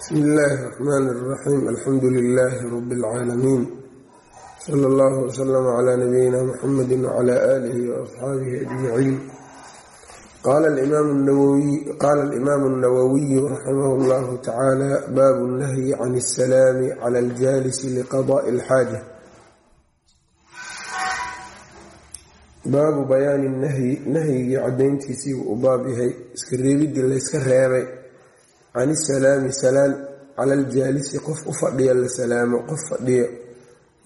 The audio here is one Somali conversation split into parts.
bsmi illaahi raxmaan raxiim alxamdu lilaahi rabi اlcaalamiin sala allahu wslama cla nabiyina muxamedi wcla aalihi waasxaabihi ajmaciin qaala alimaamu اnawowiyu raximah llahu tacaala baabu nahyi can اsalaami cala aljaalisi liqadaءi اlxaaja baabu bayaani nahyi nahyigii cadayntiisii buu u baab yahay iska reebidii layska reebay can isalaami salaan cala aljaalisi qof u fadhiya la salaamo qof fadhiyo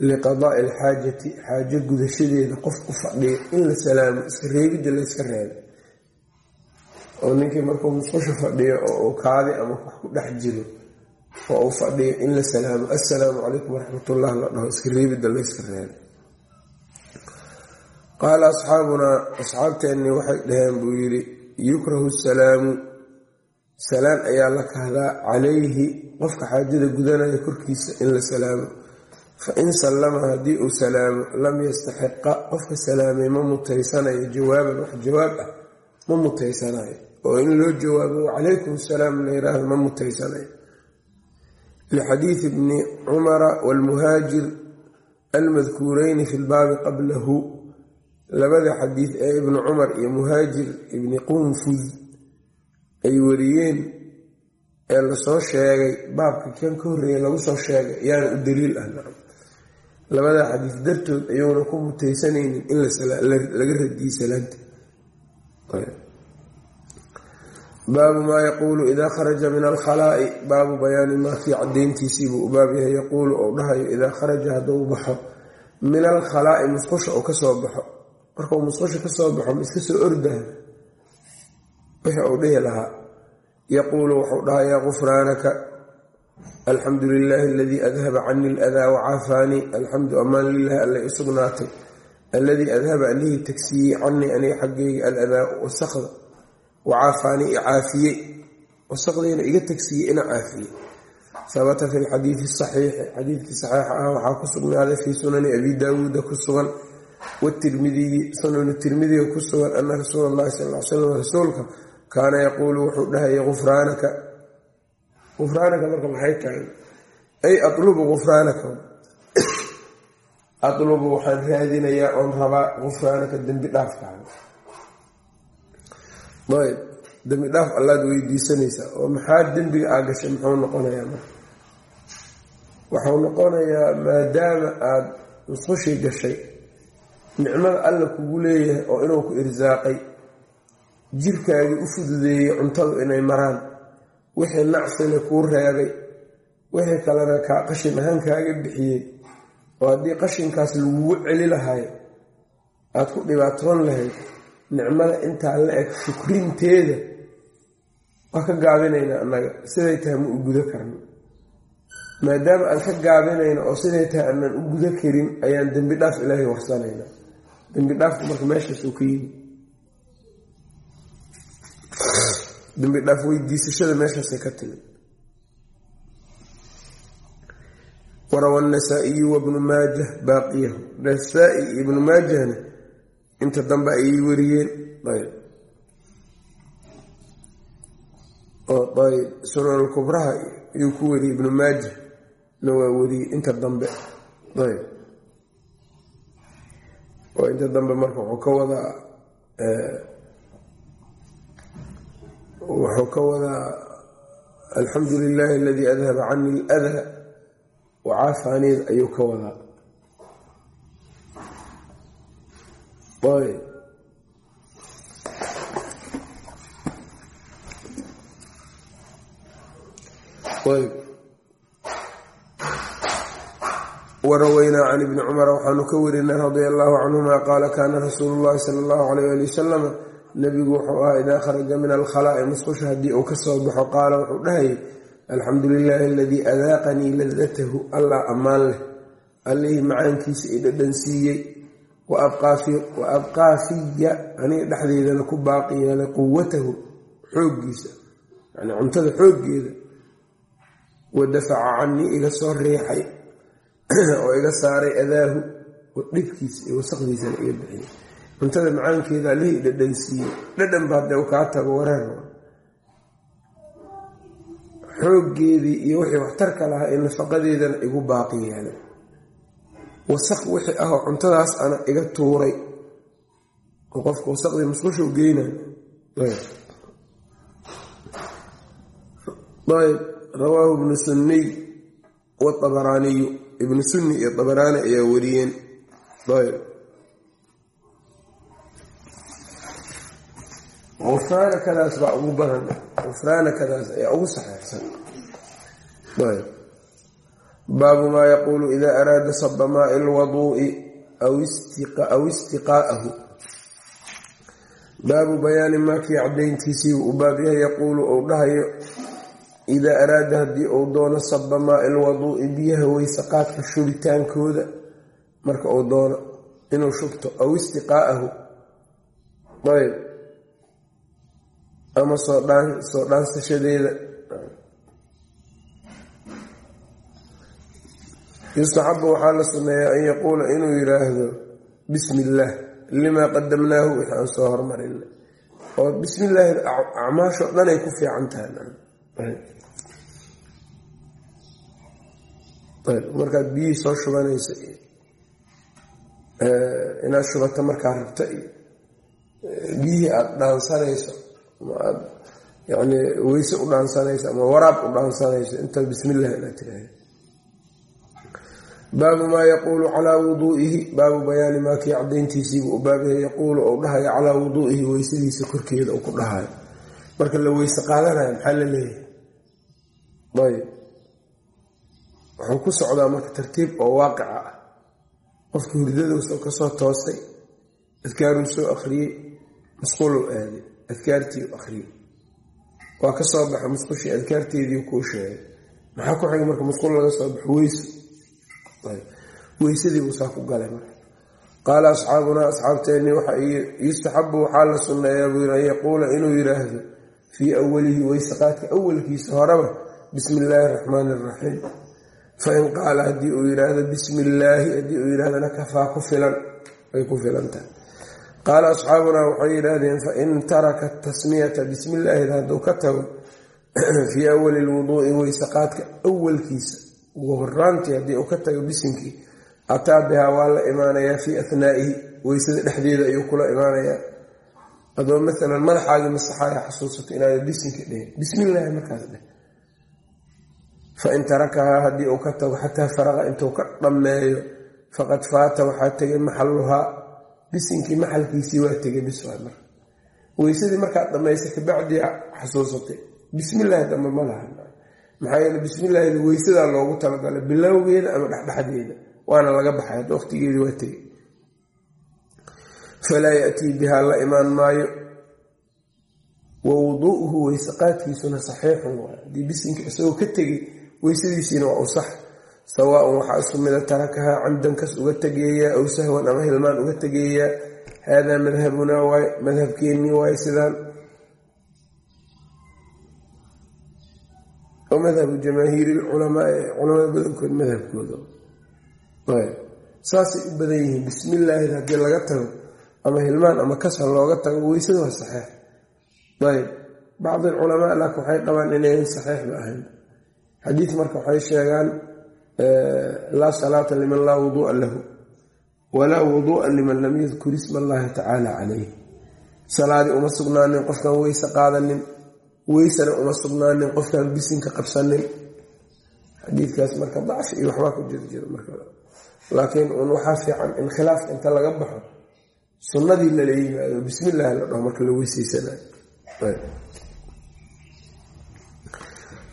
liqadaai alxaajati xaajo gudashadeeda qof u fadhiyo in la salaamo iska reebidda layska reebay oo ninkii markuu musqusha fadhiyo oo uu kaadi ama wax ku dhex jiro oo uu fadhiyo in la salaamo assalaamu calaykum waraxmatullah la dhaho iska reebidda layska reebay qaala asxaabunaa asxaabteennii waxay dhaheen buu yidhi yukrahu salaamu salaan ayaa la kahdaa calayhi qofka xaajada gudanaya korkiisa in la salaamo. Fa in sallama haddii uu salaamo lam yastaxiqa qofka salaamay ma mutaysanayo jawaaban wax jawaab ah ma mutaysanayo. Oo in loo jawaabo calaykum salaam la yiraahdo ma mutaysanayo. Lixadiidi bni cumara waalmuhaajir almadkuureyni fi lbaabi qablahu. Labada xadiid ee ibni cumar iyo muhaajir ibni qunfud ay wariyeen ee la soo sheegay baabka kan ka horreeya lagu soo sheegay yaana u daliil ah. Nacam labadaa xadiis dartood ayuuna ku mutaysanaynin in laga radiyey salaanta. Baabu maa yaquulu idaa kharaja min alkhalaa'i baabu bayaani maa kii cadayntiisiibuu u baab yahay yaquulu ou dhahayo idaa kharaja hadduu baxo min alkhalaa'i musqusha uu ka soo baxo. Markau musqusha ka soo baxo ma iska soo ordaha wixii uu dhihi lahaa. Yaquulu wuxuu dhahayaa gufraanaka alxamdu lilaahi aladii adhaba cani aladaa wacaafaanii alxamdu amaan lilahi alla i sugnaatay alladii adhaba allihii tagsiiyey canii aniga xaggeyga aladaa wasaqda wacaafaanii i caafiyey wasaqdiina iga tagsiiyey ina caafiyey. Habata fi lxadiidi saxiixi xadiidkii saxiixa ah waxaa ku sugnaaday fii sunani abi daawuuda ku sugan watirmidiyi sunanu tirmidiga ku sugan ana rasuula allahi sal l slam rasuulka kaana yaquulu wuxuu dhahaya gufraanaka. Gufraanaka marka maxay tahay? Ay atlubu gufraanaka atlubu waxaan raadinayaa oon rabaa gufraanaka dembi dhaafkaaga ayb dembi dhaaf allaad weydiisanaysaa oo maxaa dembiga aa gashay? Muxuu noqonayaa marka. Waxuu noqonayaa maadaama aada musqushii gashay nicmada alla kugu leeyahay oo inuu ku irsaaqay jirkaagii u fududeeyey cuntadu inay maraan. Wixii nacsina kuu reebay wixii kalena kaa qashin ahaan kaaga bixiyey. Oo haddii qashinkaas lagugu celi lahayo aada ku dhibaatoon lahayd nicmada intaa la eg shukrinteeda waa ka gaabinaynaa annaga. Siday tahay ma u gudo karno. Maadaama aan ka gaabinayno oo siday tahay aanan u gudo karin ayaan dembi dhaaf ilaahay warsanaynaa. Dembi dhaafku marka meeshaas uu ka yimi dembi dhaaf weydiisashada meeshaasay ka timi warawa nasaa-iyu wabnu maajah baaqiyahu. Nasaa-i ibnu maajahna inta dambe ayay wariyeen. Ayb sunan kubraha ayuu ku wariyey. Ibnu maajah na waa wariyey inta dambe. Inta dambe marka wuxuu ka wadaa wuxuu ka wadaa alxamdu lilaahi aladii adhaba cani aladaa wacaafaaniid ayuu ka wadaa. Waraweynaa can ibni cumara waxaanu ka warinay radia allahu canhuma qaala kaana rasuulu llahi sala allahu alayh ali wasalama nabigu wuxuu ahaa idaa kharaja min alkhalaa'i musqusha haddii uu ka soo baxo qaala wuxuu dhahayay alxamdu lilaahi aladii adaaqanii ladatahu allah ammaan leh. Allihii macaankiisa i dhadhan siiyey wa abqaa fiya aniga dhexdeydana ku baaqi yeelay quwatahu xooggiisa yani cuntada xooggeeda. Wa dafaca canii iga soo riixay oo iga saaray adaahu dhibkiisa iyo wasaqdiisana iga bixiyay cuntada macaankeeda allihii dhadhan siiyey dhadhan ba hadee u kaa tago wareer xooggeedii iyo wixii waxtarka lahaa ee nafaqadeedana igu baaqi yeelay. Wasaq wixii ahoo cuntadaas ana iga tuuray. Oo qofka wasaqdii musqushuu geynay ayb. Rawaahu ibnu sunniy waabaraaniyu ibnu sunni iyo abaraani ayaa wariyeen. Ayb ufraana kadaas baa ugu badan. Ufraana kadaas ayaa ugu saxeexsan. Ayb baabu maa yaquulu ida araada saba maai lwaduu'i aw istiqaa'ahu. Baabu bayaani maakii cadayntiisii u baab yahay yaquulu ou dhahayo idaa araada haddii uu doono saba maai lwaduu'i biyaha weyse qaadka shubitaankooda marka uu doono inuu shubto aw istiqaa'ahu. Ayb ama soo dhaansashadeeda yustaxabu waxaa la sunneeyaa an yaquula inuu yidhaahdo bismi illaah limaa qadamnaahu wixii aan soo hormarinay oo bismi illaahi acmaashoo dhan ay ku fiican tahay. Markaad biyihii soo shubanaysa iyo inaad shubato markaa rabta iyo biyihii aada dhaansanayso ama aad yani weyse u dhaansanayso ama waraab u dhaansanayso intaad bismi illah inaad tiraahda baabu maa yaquulu calaa wuduu'ihi baabu bayaani maa kii cadayntiisiibuu u baabyahay yaquulu ou dhahayo calaa wuduu'ihi weysadiisa korkeeda uu ku dhahayo. Marka la weyse qaadanayo maxaa la leeyahay? Ayb wuxuu ku socdaa marka tartiib oo waaqica ah. Qofka hurdadowsoo ka soo toosay adkaaruu soo akhriyey musquluu aaday adkaartii akhriyey waa ka soo baxa musqushii adkaarteedii kuu sheegay. Maxaa ku xiga marka musqul laga soo baxo weyse weysadii buu saa ku galay marka. Qaala asxaabunaa asxaabteenni waxa yustaxabu waxaa la sunneeyaa buu an yaquula inuu yidhaahdo fii awalihi weysaqaadka awalkiisa horeba bismi illaahi araxmaani araxiim fain qaala haddii uu yidhaahdo bismi illaahi haddii uu yidhahdana kafaa ku filan. Ay ku filan tahay qaala asxaabunaa waxay yidhaahdeen fain taraka tasmiyata bismi illaahi hadduu ka tago fii awali lwuduui weysaqaadka awalkiisa ugu horaantii haddii uu ka tago bisinkii ataa bihaa waa la imaanayaa fii athnaa'ihi weysada dhexdeeda ayuu kula imaanayaa. Adoo maalan madaxaagii masaxaaya xasuusato inaada bisinka dhehen bismillaahi markaas dheh. Fain tarakahaa haddii uu ka tago xataa faraqa intuu ka dhammeeyo faqad faata waxaa tegay maxaluhaa bisinkii maxalkiisii waa tegay biswaa marka weysadii markaad dhammaysa kabacdii xasuusatay. Bismillaahi dambe ma laha. Maxaa yeele bismillaahida weysadaa loogu talagalay bilowgeeda ama dhexdhexdeeda waana laga baxay hadda waqtigeedii waa tegay falaa yatii bihaa la imaan maayo. Wa wuduu'uhu weysaqaadkiisuna saxiixun waay. Haddii bisinka isagoo ka tegay weysadiisiina waa u sax sawaaun waxaa isku mida tarakahaa camdankas uga tegeeyaa aw sahwan ama hilmaan uga tegeeyaa haadaa madhabunaa waay madhabkeennii waay sidaan. Madhabu jamaahiiri lculamaa ee culamada badankood madhabkooda. Saasay u badan yihiin bismillaahi haddii laga tago ama hilmaan ama kasal looga tago weysada waa saxiix. Ayb bacdi alculamaa laakin waxay qabaan inayn saxiixba ahayn. Xadiid marka waxay sheegaan laa salaata liman laa wuduu'a lahu walaa wuduu'a liman lam yadkur isma allahi tacaala calayh salaadii uma sugnaanin qofkaan weyse qaadanin weysana uma sugnaanin qofkaan bisinka qabsanin. Xadiidkaas marka dacfi iyo waxbaa ku jirjiro marka. Laakiin un waxaa fiican in khilaafka inta laga baxo sunnadii lala yimaado bismillahi la dhaho marka la weyseysanayo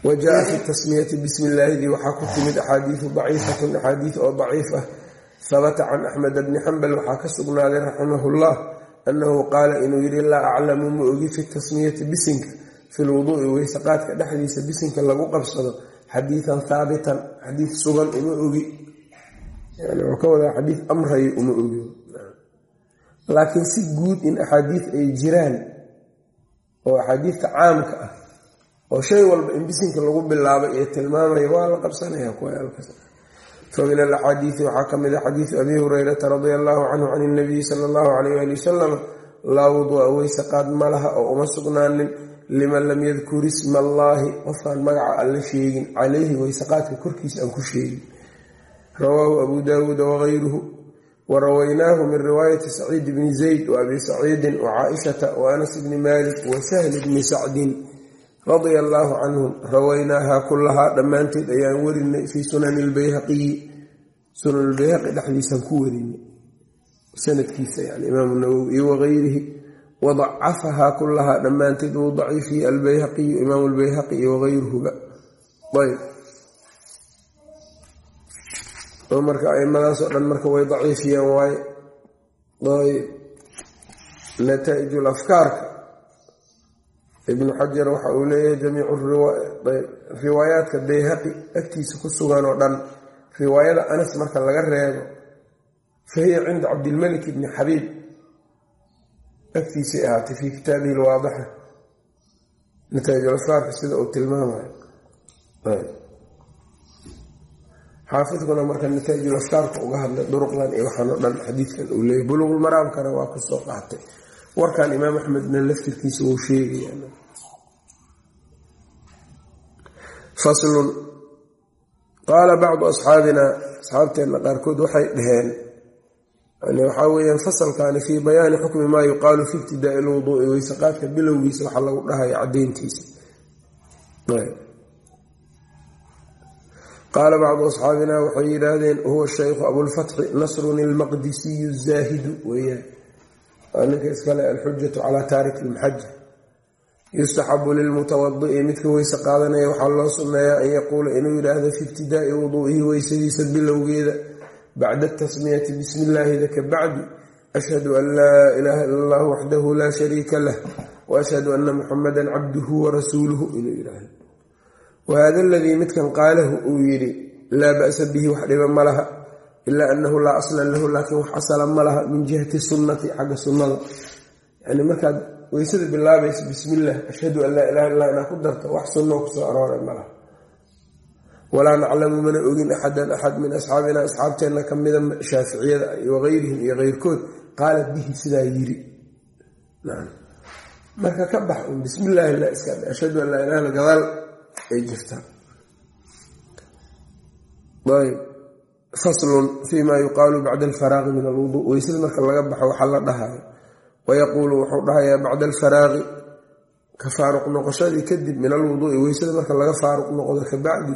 wa jaa fi tasmiyati bismi illaahidii waxaa ku timid axaadiidu daciifatun axaadiid oo daciif ah habata can axmed bni xambal waxaa ka sugnaaday raximahullah annahu qaala inuu yidhi laa aclamu ma ogi fi tasmiyati bisinka fi lwuduui weysaqaadka dhexdiisa bisinka lagu qabsado xadiidan haabitan xadiid sugan uma ogi xadiid amrayo uma ogi laakiin si guud in axaadiid ay jiraan oo axaadiidta caamka ah oo shay walba in bisinka lagu bilaabay iyo tilmaamaya waa la qabsanaya kuwayaalkas fa min alaxaadiidi waxaa ka mid a xadiidu abi hurayrata radia allahu canhu can ilnabiyi sala allahu calayh ali wasalam laa wuduua weyse qaad ma laha oo uma sugnaanin liman lam yadkur isma allaahi qofkaan magaca alla sheegin calayhi waysaqaadka korkiisa aan ku sheegin. Rawaahu abu daawuuda wagayruhu warawaynaahu min riwaayati saciid bni zayd waabi saciidin wacaaishata waanas bni malik wasahli bni sacdin radia allaahu canhum rawaynaahaa kullahaa dhammaanteed ayaan warinay fii sunani lbayhaqiyi sunan lbayhaqi dhexdiisaan ku warinay. Sanadkiisa yani imaam nawowi iyo wagayrihi wadacafahaa kullahaa dhammaanteed wuu daciifiyey albayhaqiyu imaam lbayhaqi iyo wagayruhuba ayb. Oo marka aimadaasoo dhan marka way daciifiyeen waaye. Ayb. Nataa'ijul afkaarka ibnu xajar waxa uu leeyahay jamiicu riwaayaadka bayhaqi agtiisa ku sugan oo dhan. Riwaayada anas marka laga reebo fa hiya cinda cabdilmalik ibni xabiib agtiisay ahaatay fii kitaabihi lwaadixa nataa'ijul afkaarka sida uu tilmaamayo xaafidkuna marka nataa'ijul afkaarka uga hadlay duruqdan iyo waxaan dhan xadiidkan uu leeyahy buluqulmaraamkana waa ku soo qaatay warkan imaam axmedna laftirkiisa wuu sheegaya. Faslun. Qaala bacdu asxaabina asxaabteenna qaarkood waxay dhaheen waxaa weyaan fasalkani fii bayaani xukmi maa yuqaalu fi ibtidaai lwuduui weysaqaadka bilowgiisa waxaa lagu dhahaya cadayntiisa qaala bacdu asxaabina waxay yidhaahdeen huwa shaykhu abulfatxi nasrun ilmaqdisiyu zaahidu weeyaan waa ninka iskale alxujatu calaa taarik ilmaxaja yustaxabu lilmutawadi'i midka weyse qaadanaya waxaa loo sunneeyaa an yaquula inuu yidhaahdo fi ibtidaai wuduu'ihi weysadiisa bilowgeeda bacda atasmiyati bismi illaahida ka bacdi. Ashhadu an laa ilaaha ila allah waxdahu laa shariika lah waashhadu ana muxamadan cabduhu warasuuluhu inuu yidhaahdo. Wahada aladii midkan qaalahu uu yidhi laa ba'sa bihi wax dhiba ma laha ilaa anahu laa aslan lahu laakiin wax asala ma laha min jihati sunnati xagga sunnada. Yani markaad weysada bilaabaysa bismillaah ashhadu an laa ilaha illah inaa ku darto wax sunnoo ku soo aroora ma walaa naclamu mana ogin axadan axad min asxaabina asxaabteenna ka mida shaaficiyada wageyrihim iyo keyrkood qaala bihi sidaa yiri marka ka bax un bismillaahi la iska ashhadu an laa ilaha illa gadaal ay jirtaa faslun fii ma yuqaalu bacda alfaraaqi min alwuduu weysada marka laga baxo waxaa la dhahayo. Wayaquulu wuxuu dhahayaa bacda alfaraaqi ka faaruq noqoshadii kadib min alwuduui weysada marka laga faaruq noqdo kabacdi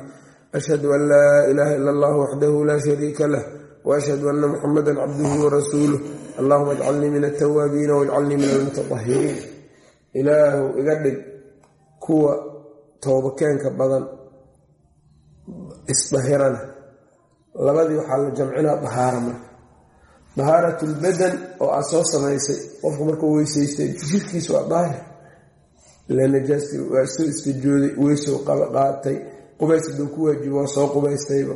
ashhadu an laa ilaaha ila allah waxdahu laa shariika lah waashhadu ana muxamada cabduhu warasuuluh allahuma ajcalnii min altawaabiina wajcalnii min almutatahiriin ilaahu iga dhig kuwa toobakeenka badan isdahirana labadii waxaa la jamcinaa dahaara marka. Dahaarat lbadan oo aad soo samaysay qofku markuu weysaystay jirkiis waa daahir ila najaasti waa soo istajooday weysow qaatay. Qubays haduu ku waajibo waa soo qubaystayba.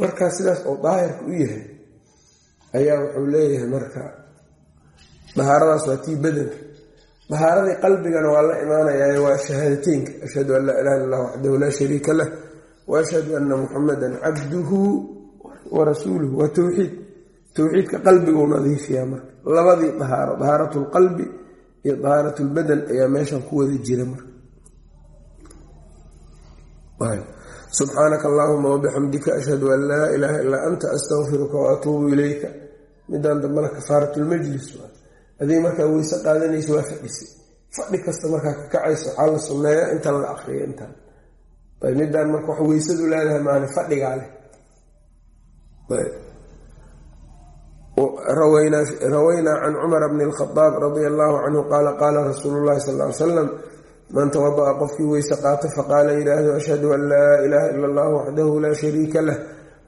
Markaa sidaas oo daahirka u yahay ayaa wuxuu leeyahay marka dahaaradaas waa tii badanka. Dahaaradii qalbigana waa la imaanayaa waa shahaadateynka. Ashhadu an laa ilaha illa waxdahu laa shariika lah waashhadu ana muxamadan cabduhu warasuuluhu waa towxiid towxiidka qalbiguu nadiifiyaa marka. Labadii dahaaro dahaarat lqalbi iyo dahaarat lbadan ayaa meeshan ku wada jira marka. Subxaanaka allahuma wabixamdika ashhadu an laa ilaaha ilaa anta astaqfiruka waatuubu ilayka. Midaan dambana kafaaratulmajlis waa. Adig markaa weyse qaadanaysa waa fadhisay fadhi kasta markaa ka kacaysa waxaa la sunneeya intan la akriya intaan. Midaan marka wax weysadu leedahay maana fadhigaa leh rawaynaa can cumar bni lkhadaab radia allahu canhu qaala qaala rasuulu llahi sal ly salam man tawada'a qofkii weyse qaato faqaala yidhaahdo ashhadu an laa ilaaha ila allah waxdahu laa shariika lah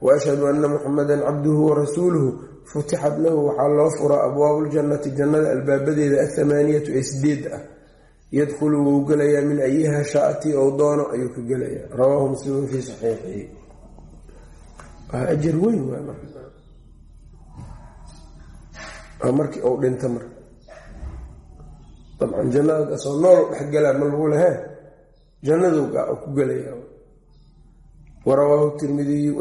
waashhadu ana muxamadan cabduhu warasuuluhu futixat lahu waxaa loo furaa abwaabu ljannati jannada albaabadeeda athamaaniyatu ee sideed ah. Yadkhulu wuu gelayaa min ayiha shaatii ou doono ayuu ka gelayaa. Rawaahu muslimun fii saxiixihi ajar weyn waa markii uu dhinta marka dabcan jannadaasoo nool dhexgelaa ma lagu lehee jannaduga ku gelaya warawaahu tirmidiyu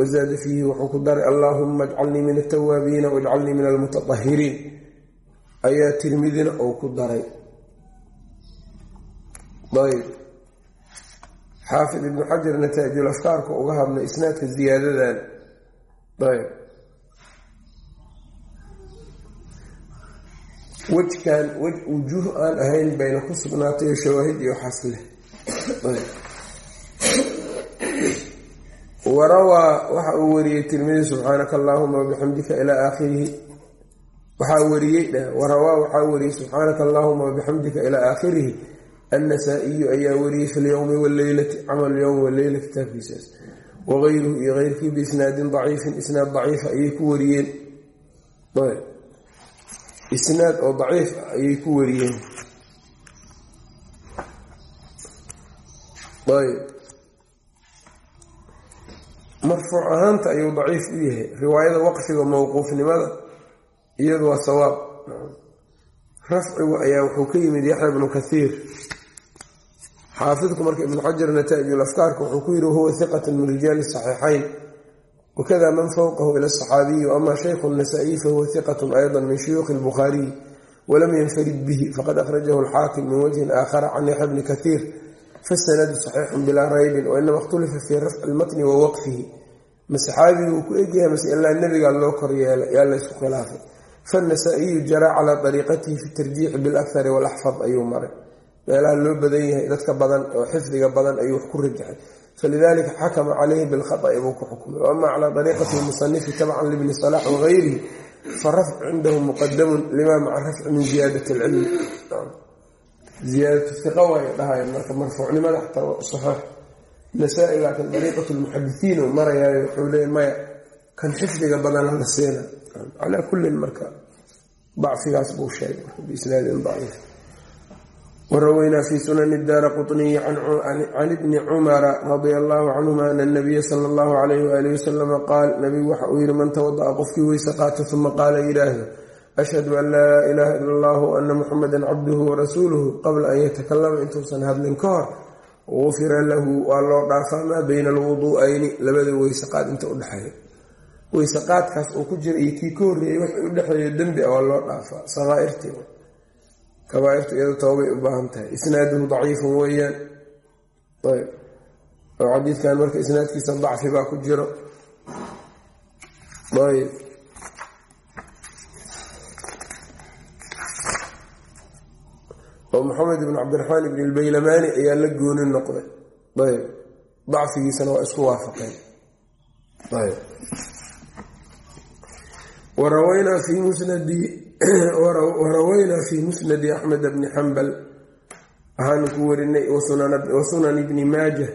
uga hadlay isnaadka ziyaadadan wejkan wej wujuuh aan ahayn bayna ku sugnaatay shawaahid iyo waxaas leh. Warawaa waxa uu wariyey tirmidi subxaanaka allaahuma wabixamdika ilaa aakhirihi. Waxaa wariyey warawaa waxaa wariyey subxaanaka allaahuma wabixamdika ilaa aakhirihi. Annasaa-iyu ayaa wariyey fi lyowmi waleylati camal yowmi waleyla kitaabkiisaas wagayruhu iyo keyrkii biisnaadin daciifin isnaad daciifa ayay ku wariyeen isnaad oo daciif ayay ku wariyeen ayb marfuuc ahaanta ayuu daciif u yahay riwaayada waqfiga mowquufnimada iyadu waa sawaab rafcigu ayaa wuxuu ka yimid yaxya ibnu kathiir xaafidku marka ibnu xajar nataa'ijul afkaarka wuxuu ku yiri wahuwa hiqatun min rijaali saxiixayn. Wakada man fowqahu ila asaxaabiyi ama shaykhu nasaa-iy fahuwa hiqatun ayضa min shuyuuqi اlbukhaariyi walam yanfarid bihi faqad akhrajahu alxaakim min wajhin aakhara can yaxya bni kathiir fasanadu saxiixun bilaa raybin wainama ikhtulifa fii rafci lmatni wa waqfihi. Ma saxaabigu uu ku egyahay mase ilaa nebigaa loo koryeela yaa laysku khilaafay. Faannasaa-iyu jaraa calaa ariiqatihi fi tarjiixi bilakari walaxfad ayuu maray meelaha loo badan yahay dadka badan oo xifdiga badan ayuu wax ku rajaxay. Falidalika xakama caleyhi bilkhaa'i buu ku xukumay. Waama calaa dariiqati musanifi tabcan libni salaax wagayrihi farafcu cindahu muqadamun lima maca rafci min ziyaadat alcilmi. Ziyaadatu iqa waay dhahayen marka marfuucnimada xataa waa saxaax nasaa-i laakiin uu marayaayo wuxuu leey maya kan xifdiga badan la siina calaa kullin marka dacfigaas buu sheegay biisnaadin daciif waraweynaa fi sunani daara quطniyi can ibni cumara radia allahu canhuma ana nabiya sala allahu alayh waalihi wasalama qaal nabigu waxa uu yihi man tawada'a qofkii weyse qaato uma qaala yidhaahdo ashhadu an laa ilaaha ila allahu ana muxameda cabduhu warasuuluhu qabla an yatakalama intuusan hadlin ka hor gufira lahu waa loo dhaafaa maa bayna alwudu'ayni labada weyseqaad inta udhexeeya weyseqaadkaas uu ku jira iyo kii ka horreeyey waxay udhexeeyo dembi waa loo dhaafaa sakaairtii kabaairtu iyado toobay u baahan tahay. Isnaaduhu daciifun weeyaan. Ayb. Oo xadiidkan marka isnaadkiisa dacfi baa ku jiro. Ayb. Oo maxamed ibn cabdiraxmaan ibn ilbaylamani ayaa la gooni noqday. Ayb. Dacfigiisana waa isku waafaqeen. Ayb. Warawaynaa fii musnadi warawaynaa fii musnadi axmed bni xambal waxaanu ku warinay wasunan ibni maajah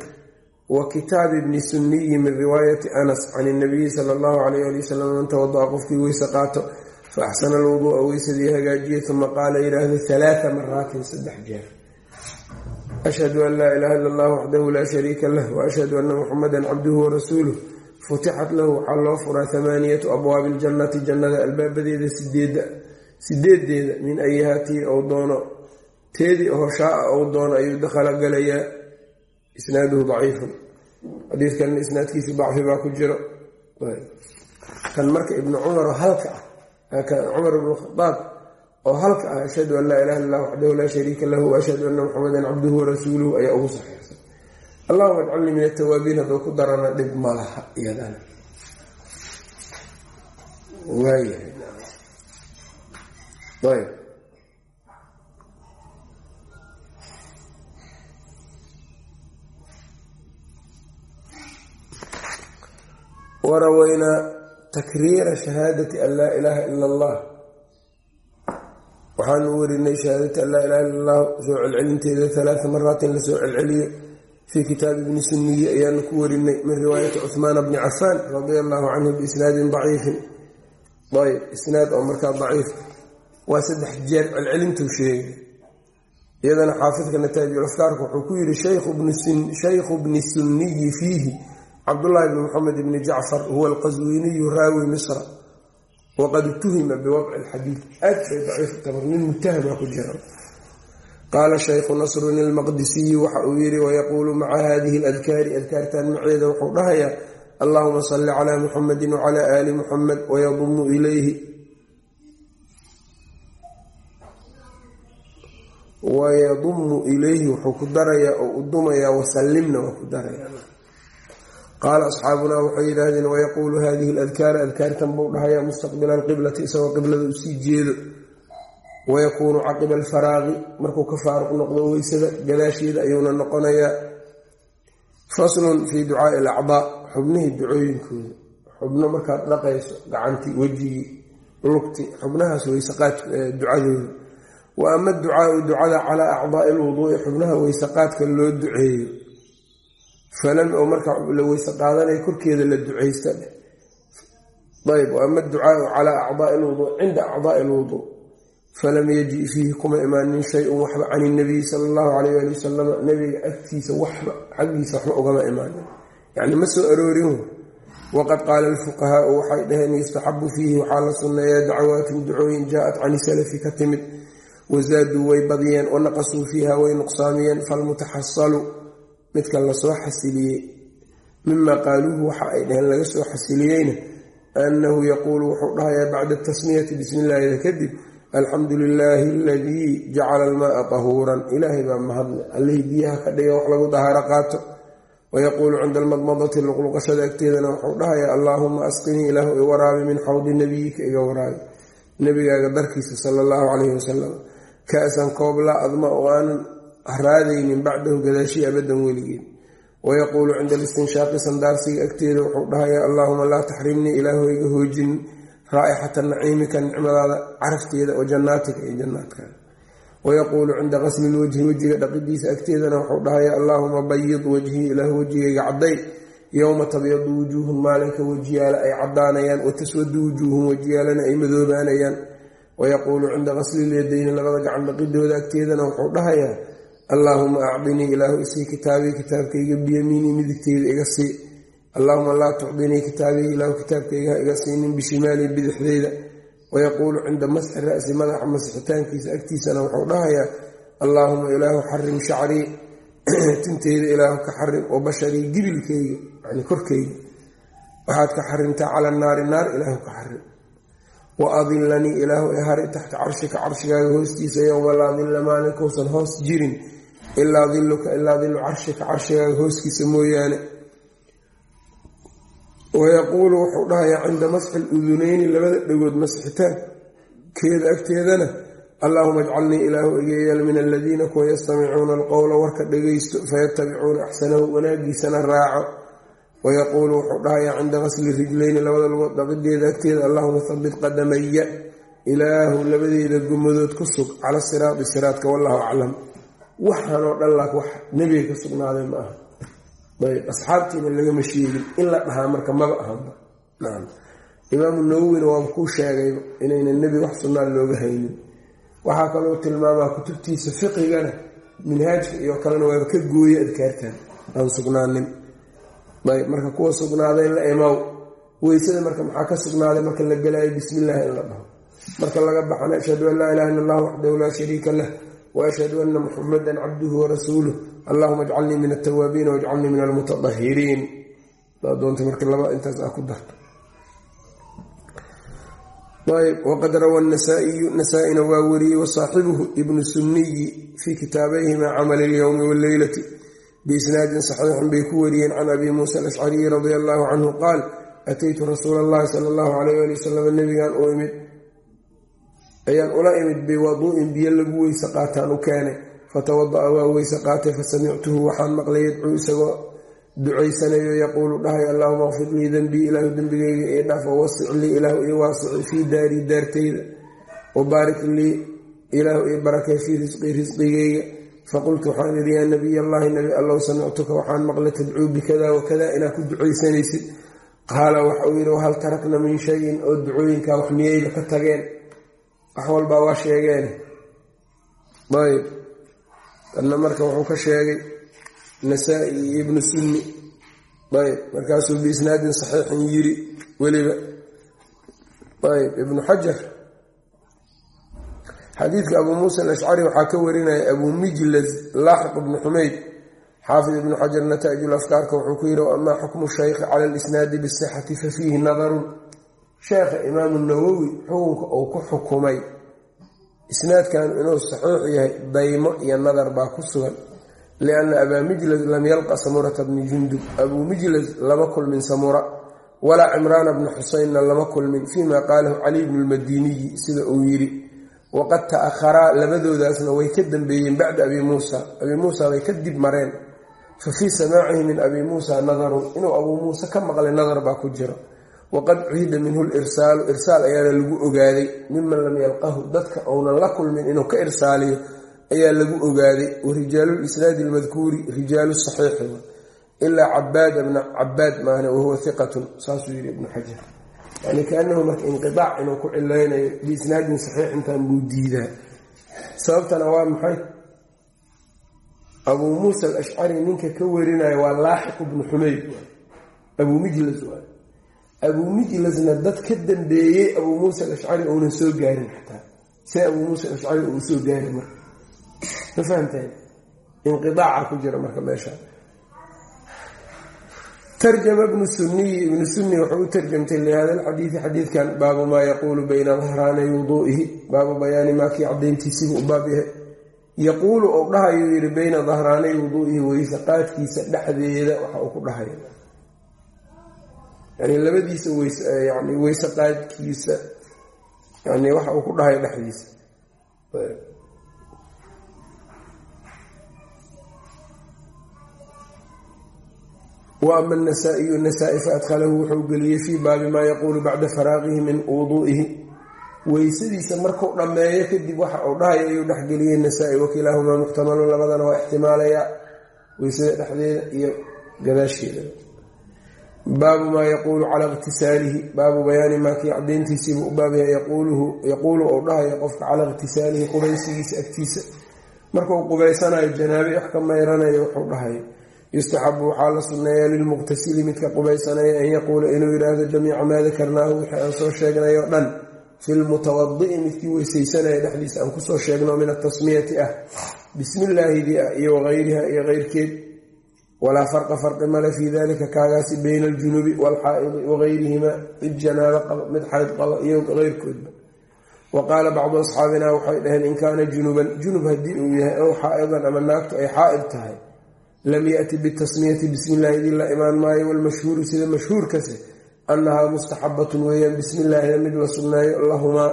wa kitaabi bni suniyi min riwaayati anas can inabiyi sala allahu alayh ali wasalam man tawada'a qofkii weyse qaato fa axsana alwuduu'a weysadii hagaajiye uma qaala yidhaahdo halaaa maraatin saddex jeer. Ashhadu an laa ilaha illa allah waxdahu laa shariika lah waashhadu ana muxameda cabduhu warasuuluh futixat lahu waxaa loo furaa amaaniyatu abwaabi iljannati jannada albaabadeeda sideeda sideedeeda min ayihatii ou doono teedii oo shaaa doono ayuu dakhala galayaa. Isnaaduhu daciifun. Xadiidkanna isnaadkiisu dacfi baa ku jiro. Kan marka ibnu cumar oo halka ah cumar ibnu khadaab oo halka ah ashhadu an laa ilaha illa waxdahu laa shariika lahu waashhadu ana muxamedan cabduhu warasuuluhu ayaa ugu saxiixsan. Allahuma ajcalnii min atawaabiin hadduu ku darana dhib malaha iyadana. Waayahay ayb waraweynaa takriira shahaadati an laa ilaaha ila allah waxaanu warinay shahaadati an laa ilaha illa allah soo celcelinteeda alaaa maraatin la soo celceliyo fii kitaabi bni suniyi ayaanu ku warinay min riwaayati cuhmaana bni cafaan radia allahu canhu biisnaadin daciifin. Ayb isnaad oo markaa daciif waa saddex jeer celcelintuu sheegay. Iyadana xaafidka nataa'ijul afkaarka wuxuu ku yidhi shaykhu bni sunniyi fiihi cabdullaahi bni moxamed bni jacfar huwa alqaswiiniyu raawi misra waqad tuhima biwadci alxadiid aad bay daciif tabar nin mutahama ku jira. Qaala shaykhu nasrun ilmaqdisiyu waxa uu yidhi wayaquulu maca hadihi aladkaari adkaartan maceeda wuxuu dhahayaa allahuma salli calaa muxamedi wacalaa aali muxamed wayadumu ilayhi wayadumu ilayhi wuxuu ku darayaa oo u dumayaa wasallimna waa ku daraya qaala asxaabunaa waxay yidhaahdeen wayaquulu hadihi ladkaara adkaartan buu dhahayaa mustaqbila alqiblati isagoo qiblada u sii jeedo wayakuunu caqiba alfaraaqi markuu ka faaruq noqdo weysada gadaasheeda ayuuna noqonayaa faslun fii ducaai alacdaa xubnihii ducooyinkooda xubno markaad dhaqayso gacantii wejigii lugti xubnahaas weysaqaad ducadooda wa ama ducaau ducada calaa acdaai lwuduui xubnaha weysaqaadka loo duceeyo. Falam oo marka la weyse qaadanaya korkeeda la ducaysta ayb ama ducaau calaa acdaai lwuduu cinda acdaai lwuduu falam yaji fiihi kuma imaanin shay-un waxba can inabiyi sala allahu calayh ali wasalam nabiga agtiisa waxba xaggiisa waxba ugama imaanin. Yacni ma soo aroorin waqad qaala alfuqahaau waxay dhaheen yustaxabu fiihi waxaa la sunneeyaa dacawaatin ducooyin jaa-at cani salafi ka timid wazaaduu way badiyeen wanaqasuu fiiha way nuqsaamiyeen falmutaxasalu midka la soo xasiliyey. Mima qaaluuhu waxa ay dhaheen laga soo xasiliyeyna annahu yaquulu wuxuu dhahayaa bacda tasmiyati bismi kadib alxamdu lilaahi aladii jacala almaaa tahuuran. Ilaahay baa mahadle allihii biyaha ka dhiga wax lagu dahaaro qaato. Wayaquulu cinda almadmadati luqluqashada agteedana wuxuu dhahayaa allaahuma asqinii ilaahu i waraabi min xawdi nebiyika iga waraabi. Nebigaaga darkiisa sala allahu calayhi wasalam ka-san koob laa adma oo aanan haraadaynin bacdahu gadaashii abadan weligeed wayaquulu cinda alistinshaaqi sandaarsiga agteeda wuxuu dhahayaa allaahuma laa taxrimnii ilaahu iga hoojin raa'ixata naciimika nicmadaada carafteeda wa jannaatika iyo jannaadkaada wayaquulu cinda qasli lwajhi wejiga dhaqidiisa agteedana wuxuu dhahayaa allaahuma bayid wajhii ilaahu wejigayga cadday yowma tabyadu wujuuhun maalinka wejiyaala ay caddaanayaan wataswadu wujuuhun wejiyaalana ay madoobaanayaan wayaquulu cinda qasli lyadayni labada gacan dhaqidooda agteedana wuxuu dhahayaa allaahuma acdinii ilaahu isii kitaabii kitaabkayga biyamiinii midigteyda iga sii allaahuma laa tucdinii kitaabii ilaahu kitaabkayga ha iga siinin bishimaalii bidixdeyda wayaquulu cinda masxi ra'si madaxa masixitaankiisa agtiisana wuxuu dhahayaa allaahuma ilaahu xarim shacrii tinteyda ilaahu ka xarim wa basharii gibilkayga yani korkayga waxaad ka xarimtaa cala naari naar ilaahu ka xarim wa adilanii ilaahu hari taxta carshika carshigaaga hoostiisa yowma laa dilla maalinkuusan hoos jirin. Ilaa diluka ilaa dilu carshika carshigaaga hooskiisa mooyaane. Wayaquulu wuxuu dhahayaa cinda masxi luduneyni labada dhagood masxitaankeeda agteedana allaahuma ajcalnii ilaahu igeyal min aladiina kuwa yastamicuuna alqowla warka dhagaysto fayatabicuuna axsanahu wanaagiisana raaco wayaquulu wuxuu dhahayaa cinda qasli rijlayni labada lugood dhaqideeda agteeda allahuma habit qadamaya ilaahu labadeeda gomadood ku sug cala siraadi siraadka wallahu aclam waxaanoo dhan laak wax nebiga ka sugnaaday ma aha ayb asxaabtiina lagama sheegin in la dhahaa marka maba ahanba imaamu nawowina waaba kuu sheegayba inayna nebi wax sunnaa looga haynin waxaa kaloo tilmaamaa kutubtiisa fiqigana minhaajka iyo kalena waaba ka gooye adkaartan aan sugnaanin ayb marka kuwa sugnaaday la imaw weysada marka maxaa ka sugnaaday marka la galaayo bismillahi in la dhaho. Marka laga baxana ashhadu an laa ilaha illa allah waxdahu laa shariika lah waashhadu ana muxamadan cabduhu warasuuluh allahuma ajcalnii min altawaabiina wajcalnii min almutadahiriin doonta marka laba intaas a ku darto. Ayb waqad rawa nasaa-iyu nasaa-ina waa wariyey wasaaxibuhu ibnu sunniyi fii kitaabayhima camal اlyowmi wاlleylati biisnaadin saxiixin bay ku wariyeen can abi muusa alashcariyi radia allahu canhu qaal ataytu rasuula allahi sala allahu alayh ali wasalam nabigaan u imid ayaan ula imid biwaduu'in biyo lagu weyse qaataan u keenay fatawada'a waa weyse qaatay fasamictuhu waxaan maqlay yadcuu isagoo ducaysanayo yaquulu dhahay allahuma qfir lii dembii ilaahu dembigayga ii dhaaf wawasic lii ilaahu ii waasici fii daarii daartayda wabaarik lii ilaahu ii barakay fii risqii risqigayga faqultu waxaan idhi yaa nabiy allahi nabi allow samictuka waxaan maqlay tadcuu bikada wakada inaad ku ducaysanaysid qaala waxauu yidhi wahal tarakna min shayin oo ducooyinkaa wax miyayba ka tageen wax walbaa waa sheegeen ayb anna marka wuxuu ka sheegay nasaa-i iyo ibnu sunni ayb markaasuu biisnaadin saxiixin yiri weliba ayb ibnu xajar xadiidka abuu muusa alashcari waxaa ka warinaya abuu mijlaz laaxiq ibnu xumeyd xaafid ibnu xajar nataa'ijul afkaarka wuxuu ku yidhi amaa xukmu shaykhi cala alisnaadi bisixati fa fiihi nadarun. Sheekha imaamu nawowi xukunka uu ku xukumay isnaadkan inuu saxiix yahay daymo iyo nadar baa ku sugan lianna abaa mijlas lam yalqa samurata bni jundub. Abuu mijlas lama kulmin samura walaa cimraana bna xuseynna lama kulmin fiima qaalahu cali bnu lmadiniyi sida uu yidhi waqad ta'aharaa labadoodaasna way ka dambeeyeen bacda abi muusa. Abii muusa bay ka dib mareen. Fa fii samaacihi min abi muusa nadarun inuu abuu muuse ka maqlay nadar baa ku jira. Waqad cuhida minhu lirsaalu irsaal ayaana lagu ogaaday. Miman lam yalqahu dadka ounan la kulmin inuu ka irsaaliyo ayaa lagu ogaaday. Wa rijaalulisnaadi almadkuuri rijaalu saxiixi. Ilaa cabaada bna cabaad maahne wahuwa hiqatun saasuu yidhi ibnu xajar yani kaanahu marka inqiaac inuu ku cilaynayo biisnaadin saxiix intaan buu diidaa sababtana waa maxay abuu muusa alashcari ninka ka warinayo waa laaxiq bnu xumeyd abuu mijlas waay abuu mijlasna dad ka dambeeyey abuu muusa alashcari uunan soo gaarin xataa see abuu muusa alashcari uu soo gaari marka ma fahamteen inqiaaca ku jira marka meesha tarjama ibnu suniyi ibnu suni wuxuu u tarjamtay lihada alxadiidi xadiidkan baabu maa yaquulu bayna dahraanay wuduu'ihi baabu bayaani maakii cadayntiisiibuu u baab yahay. Yaquulu ou dhahayuu yidhi bayna dahraanay wuduu'ihi weyse qaadkiisa dhexdeeda waxa uu ku dhahaya yani labadiisa weyse qaadkiisa yani waxa uu ku dhahay dhexdiisa wa ama anasaa'iyu nasaa-i fa adkhalahu wuxuu geliyey fii baabi maa yaquulu bacda faraaqihi min wuduu'ihi weysadiisa markuu dhammeeyo kadib waxa uu dhahay ayuu dhexgeliyey nasaa-i wakilaahumaa muxtamalun labadana waa ixtimaalayaa weysada dhexdeeda iyo gadaasheeda. Baabu maa yaquulu calaa iqtisaalihi baabu bayaani maa kii cadayntiisiibuu u baabaya yaquulu ou dhahayo qofka calaa iqtisaalihi qubaysigiisa agtiisa. Markuu qubaysanayo janaabe wax ka mayranayo wuxuu yustaxabu waxaa la sunneeyaa lilmuqtasili midka qubaysanaya an yaquula inuu yidhaahdo jamiica maa dakarnaahu wixii aan soo sheegnay oo dhan fi lmutawadi'i midkii weysaysanaya dhexdiisa aan ku soo sheegno min atasmiyati ah bismi illaahidii ah iyo wagayriha iyo keyrkeed walaa farqa farqi male fii dalika kaagaasi bayna aljunubi waalxaa'idi wagayrihima mid janaabo qabo mid xayd qabo iyo keyrkoodba wa qaala bacdu asxaabina waxay dhaheen in kaana junuban junub haddii uu yahay ow xaa'idan ama naagtu ay xaa'id tahay lam yati bitasmiyati bismi illaahi idin la imaan maayo walmashhuuru sida mashhuurkase annahaa mustaxabatun weeyaan bismi illaahida mid la sunneeyo lahumaa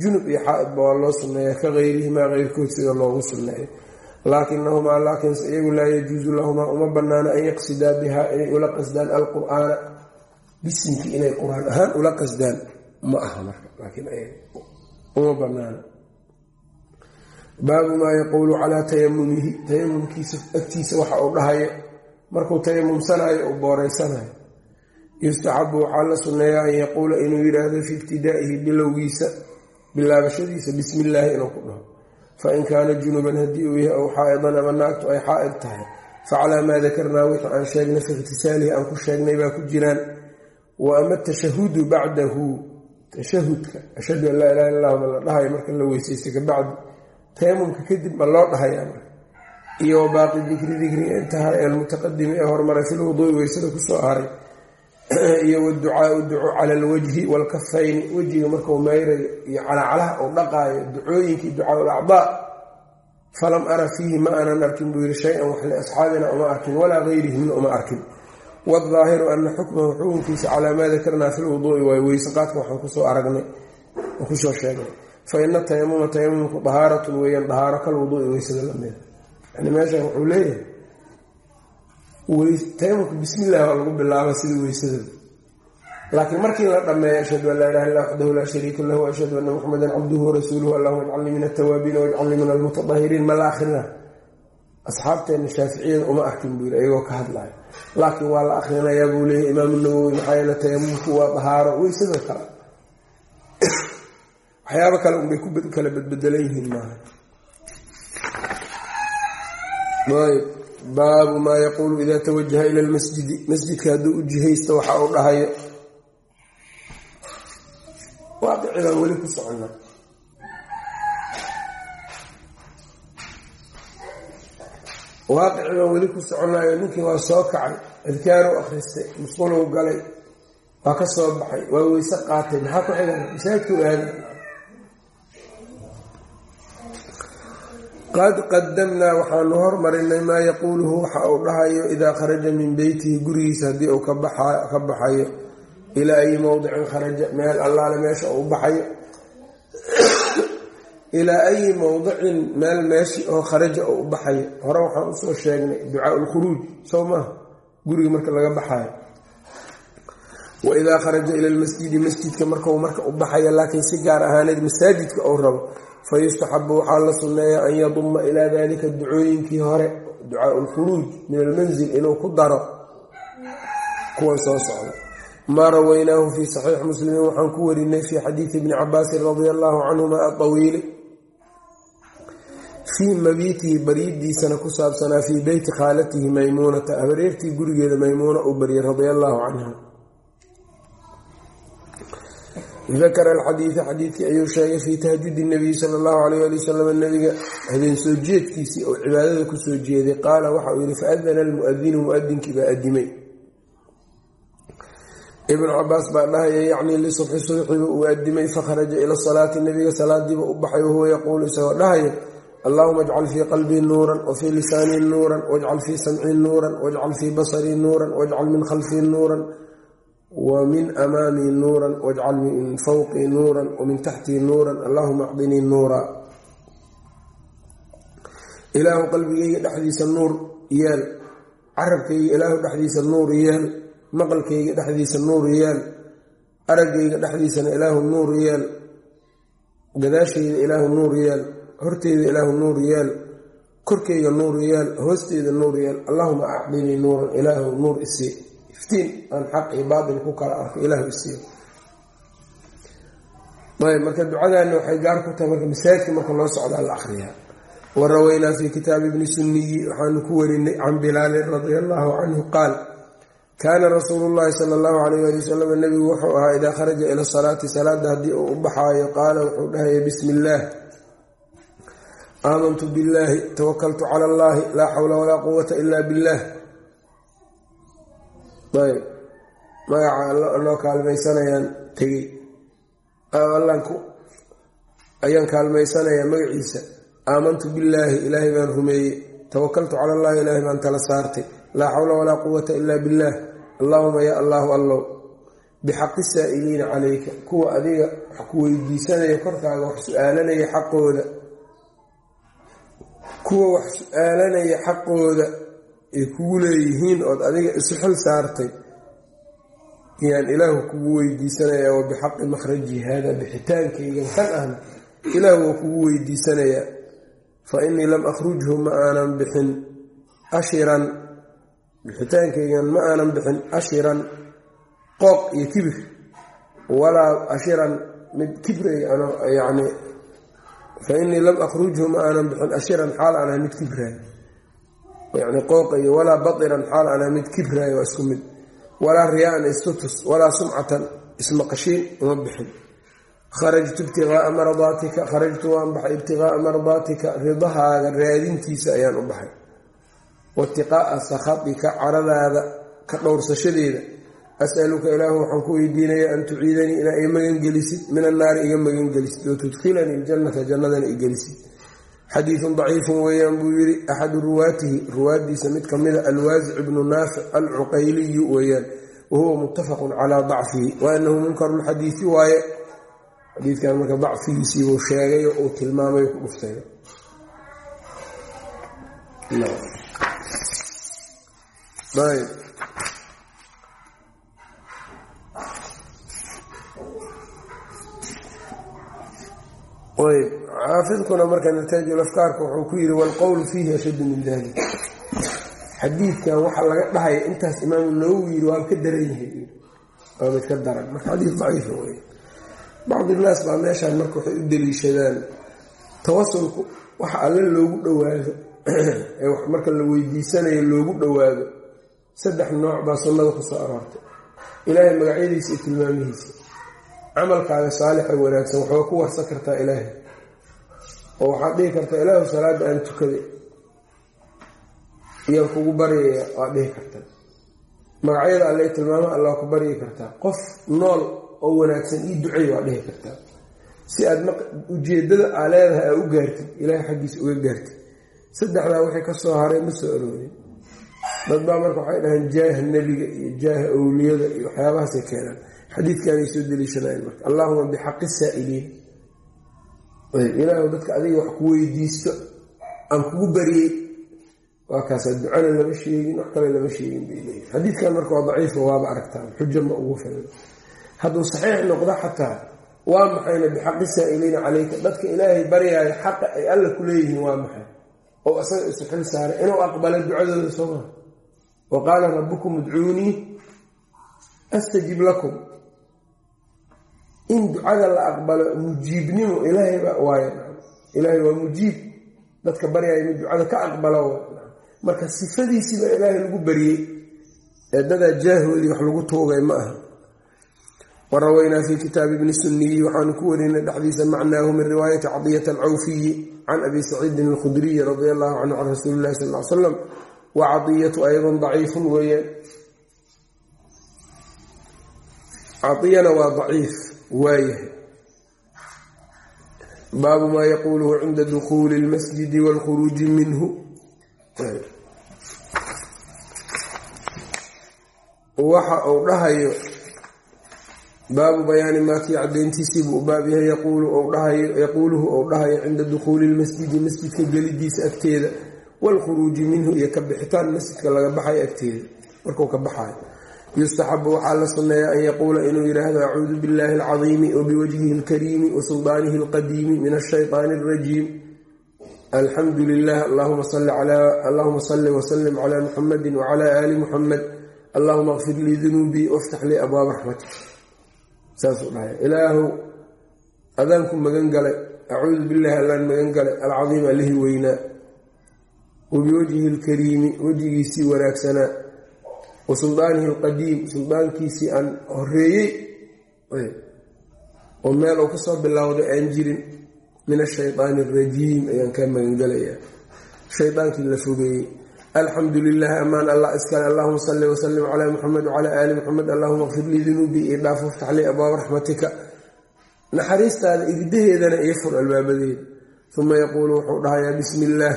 junub iyo xaa-idba waa loo sunneeya ka gayrihimaa keyrkood sida loogu sunneeyo laakinahumaa laakiinse iyagu laa yajuusu lahumaa uma banaana an yaqsidaa bihaa inay ula qasdaan alqur-aana bisimkii inay qur'aan ahaan ula qasdaan ma aha marka laakiin uma banaana baabu maa yaquulu calaa tayamumihi tayamumkiisa agtiisa waxa uu dhahayo markuu tayamumsanayo uu booreysanayo yustaxabu waxaa la sunneeyaa an yaquula inuu yidhaahdo fii ibtidaa'ihi bilowgiisa bilaabashadiisa bismi illaahi inuu ku dhaho. Fain kaana junuban haddii uu yahay ow xaa'idan ama naagtu ay xaa'id tahay facalaa maa dakarnaa wixii aan sheegnay fi ikhtisaalihi aan ku sheegnay baa ku jiraan. Wa ama tashahudu bacdahu tashahudka ashhadu an laa ilaha illa ma la dhahayo marka la weysaysta kabacdi tayamumka kadib ma loo dhahayaa marka iyo wa baaqi dikri dikriga intaha ee almutaqadimi ee hormaray fil wuduui weysada ku soo haray. Iyo waducaau duco cala alwajhi waalkafayni wejiga markuu mayrayo iyo calacalaha uu dhaqaayo ducooyinkii ducaa ulacdaa falam ara fiihi ma aanan arkin buu yihi shay-an wax liasxaabina uma arkin walaa gayrihimna uma arkin. Waaldaahiru ana xukmahu xukunkiisa calaa maa dakarnaa fi lwuduui waay weyse qaadka waxaan ku soo aragnay aan ku soo sheegnay fa ina tayamuma tayamumku dahaaratun weeyaan dahaaro kal wuduui weysada lamida yani meeshan wuxuu leeyahay tayamumka bismillahi waa lagu bilaaba sida weysadooda laakiin markii la dhammeeyo ashhadu an laa ilaha illa waxdahu laa shariika lahu ashhadu anna muxamadan cabduhu warasuuluhu allahuma ijcalnii min altawaabiina wajcalnii min almutadahiriin ma la akrina asxaabteenna shaaficiyada uma arkin buu yiri iyagoo ka hadlayo laakiin waa la akrinayaa buu leeyahy imaamu nawowi maxaa yeele tayamumku waa dahaaro weysada kale waxyaabo kale unbay ku kala badbedelan yihiin maaha. Baabu maa yaquulu ida tawajaha ila lmasjidi masjidka hadduu u jihaysto waxa uu dhahayo. Waaqici baan weli ku soconnaa waaqici baan weli ku soconnayo ninkii waa soo kacay adkaaru akhristay musqulow galay waa ka soo baxay waa weyse qaatay. Maxaa ku xigan masaajidkuu aaday qad qadamnaa waxaanu hormarinay maa yaquuluhu waxa uu dhahayo idaa kharaja min beytihi gurigiisa haddii uu ka baxayo ilaa ayi mowdicin kharaja meel allaale meesha uu baxayo. Ilaa ayi mowdicin meel meeshi oo kharaja oo u baxayo. Hore waxaan u soo sheegnay ducaa lkhuruuj sow maaha guriga marka laga baxayo waidaa kharaja ila lmasjidi masjidka markau marka u baxaya laakiin si gaar ahaaneed masaajidka ou rabo fa yustaxabu waxaa la sunneeya an yaduma ilaa dalika ducooyinkii hore ducaa lkhuruuj min almanzil inuu ku daro kuwan soo socda maa rawaynaahu fii saxiix muslimin waxaan ku warinay fii xadiidi bni cabaasin radia allahu canhuma aawiili fii mabiitihi baryidiisana ku saabsanaa fii beyti khaalatihi maymuunata habareertii gurigeeda maymuuna uu baryay radia allahu canha dakara alxadiida xadiidkii ayuu sheegay fii tahajudi nabiyi sala allahu alayh ali wasalam nabiga habeen soo jeedkiisii oo cibaadada ku soo jeeday. Qaala waxa uu yihi faadana almuadinu muadinkii baa adimay ibnu cabaas baa dhahaya yacnii lisubxi subxiba uu adimay fakharaja ila salaati. Nabiga salaadiiba u baxay wahuwa yaquulu isagoo dhahaya allahuma ajcal fii qalbii nuuran wafii lisaanii nuuran wajcal fii samcii nuuran wajcal fii basarii nuuran wajcal min khalfii nuuran wmin amaamii nuuran wajcal min fawqii nuuran wamin taxtii nuuran allahuma acdinii nuura ilaahu qalbigayga dhexdiisa nuur yeel. Carabkayga ilaahu dhexdiisa nuur yeel. Maqalkayga dhexdiisa nuur yeel. Araggayga dhexdiisana ilaahu nuur yeel. Gadaashayda ilaahu nuur yeel. Horteyda ilaahu nuur yeel. Korkayga nuur yeel. Hoosteyda nuur yeel. Allahuma acdinii nuuran ilaahu nuur isii iftiin aan xaq iyo baatil ku kala arko ilaahu isiiyo ayb marka ducadaani waxay gaar ku tahay marka masaajidka marka loo socdaa la akriyaa wa rawaynaa fii kitaabi bni sunniyi waxaanu ku warinay can bilaalin radia allahu canhu qaal kaana rasuulu llahi sala allahu alayh ali wasalam nabigu wuxuu ahaa idaa kharaja ila salaati salaada haddii uu u baxaayo qaala wuxuu dhahaya bismi illaah aamantu billahi tawakaltu cala allahi laa xawla walaa quwata ila billah ayb magaca aloo kaalmaysanayaan tegey ayaan kaalmaysanayaa magaciisa aamantu billaahi ilaahay baan rumeeyey. Tawakaltu cala allahi ilaahay baan tala saartay. Laa xawla walaa quwata ila billaah. Allahuma yaa allahu allow. Bixaqi saa'iliina calayka. Kuwa adiga wax ku weydiisanaya korkaaga wax su'aalanaya xaqooda. Kuwa wax su'aalanaya xaqooda ay kugu leeyihiin ood adiga isu xil saartay yaan ilaahu kugu weydiisanayaa wa bixaqi makhraji haada bixitaankaygan kan ahna ilaahu waa kugu weydiisanayaa. Fa innii lam akhrujhu ma aanan bixin ashiran. Bixitaankaygan ma aanan bixin ashiran qooq iyo kibir. Walaa ashiran mid kibrey yani fa innii lam akhrujhu ma aanan bixin ashiran xaal aanah mid kibraayo yani qooqayo walaa batiran xaal anaa mid kibraayo waa isku mid. Walaa riyaaan istutus walaa sumcatan ismaqashiin uma bixin. Kharajtu ibtiqaaa mardaatika kharajtu waan baxay ibtiqaaa mardaatika ridahaaga raadintiisa ayaan u baxay. Waitiqaaa sakhatika caradaada ka dhowrsashadeeda. Asaluka ilaahu waxaan ku weydiinaya an tuciidanii inaa iga magangelisid min annaari iga magangelisid wa tudkhilanii ljannata jannadana igelisid xadiidun daciifun weeyaan buu yidhi axadu ruwaatihi ruwaadiisa mid ka mida alwaasic ibnu naafic alcuqayliyu weeyaan wahuwa muttafaqun calaa dacfihi wa anahu munkarulxadiidi waaye xadiidkan marka dacfigiisiibuu sheegay oo tilmaamay ku dhuftay xaafidkuna marka nataaju afkaarka wuxuu ku yidhi walqowlu fiihi ashaddu min dalik xadiidkan waxa laga dhahaya intaas imaamu nawowi yiri waaba ka daran yahay. Waa mid ka daran. Marka xadiid daciifa wey bacdi naas baa meeshaan marka waxay u daliishadaan tawasulku waxa alle loogu dhowaado marka la weydiisanayo loogu dhowaado saddex nooc baa sunnada ku soo aroortay. Ilaahay magacyadiisa iyo tilmaamihiisa camalkaaga saalixa wanaagsan waxba ku warsan kartaa ilaahay. oo waxaad dhihi kartaa ilaahu salaada aan tukaday iyaan kugu baryaya waad dhihi kartaa magacyada alle tilmaamaha alla ku baryi kartaa qof nool oo wanaagsan ii ducey waad dhihi kartaa si aad ujeedada aa leedahay aa u gaartid ilaahay xaggiisa uga gaartid. Saddexdaa wixii ka soo haray ma soo aroorin dad baa marka waxay dhaheen jaaha nebiga iyo jaaha owliyada iyo waxyaabahaasay keenaan xadiidkaanay soo deliishanayn marka allahuma bixaqi saa'iliin. Ilaahu dadka adiga wax ku weydiisto aan kugu bariyey. Waa kaasa ducana lama sheegin wax kale lama sheegin bay leeyihiin xadiidkan marka waa daciifo waaba aragtaan xujo ma ugu filan hadduu saxiix noqdo xataa waa maxayna bixaqi saa'iliina caleyka dadka ilaahay baryaayo xaqa ay alla ku leeyihiin waa maxay? Oo asaga isu xil saaray inuu aqbalo ducadooda soo maa wa qaala rabbukum udcuunii astajib lakum in ducada la aqbalo mujiibnimo ilaahayba waay ilaahay waa mujiib. Dadka baryaya in ducada ka aqbalo. Marka sifadiisiiba ilaahay lagu bariyey. Eedadaa jaahoodii wax lagu tuugay ma aha. Warawaynaa fi kitaabi ibni suniyi waxaanu ku warinay dhexdiisa macnaahu min riwaayati cadiyata alcawfiyi can abi saciidin alkhudriyi radi allahu canhu can rasuuli illahi sal l slam wa cadiyatu aydan daciifun weeyaan cadiyana waa daciif waayahay. Baabu maa yaquuluhu cinda dukuuli اlmasjidi wاlkhuruuji minhu. Waxa uu dhahayo baabu bayaani maakii cadayntiisiibuu u baab yahay yaquuluhu ou dhahayo cinda dukhuuli lmasjidi masjidka gelidiisa agteeda waalkhuruuji minhu iyo ka bixitaan masjidka laga baxayo agteeda. Markuu ka baxayo yustaxabu waxaa la sunneeyaa an yaquula inuu yidhaahdo acuudu biاllahi alcadiimi wabiwajhihi اlkariimi wasuldaanihi اlqadiimi min ashayطaani اrajiim alxamdu lilah allahuma salli wslim cla muxamadi wcla ali muxamed allahuma kfir lii dunuubii waftax lii abwaaba raxmatik saasuu dhahay ilaahow adaanku magan galay acuudu billahi allaan magan galay alcadiim allihii weynaa wabiwajhihi اlkariimi wejigiisii wanaagsanaa wa suldaanihi alqadiim suldaankiisii aan horeeyey oo meel uu ka soo bilowday aan jirin min ashaydaani alrajiim ayaan kaa magangelayaa shaydaankii la fogeeyey. Alxamdu lilahi amaan allah iskale allahuma salli wasalim calaa muxamed wacalaa aali muxamed allahuma kfir lii dunuubii io dhaaf waftax lii abwaaba raxmatika. Naxariistaada irdaheedana iyo fur albaabadeeda uma yaquulu wuxuu dhahayaa bismi illaah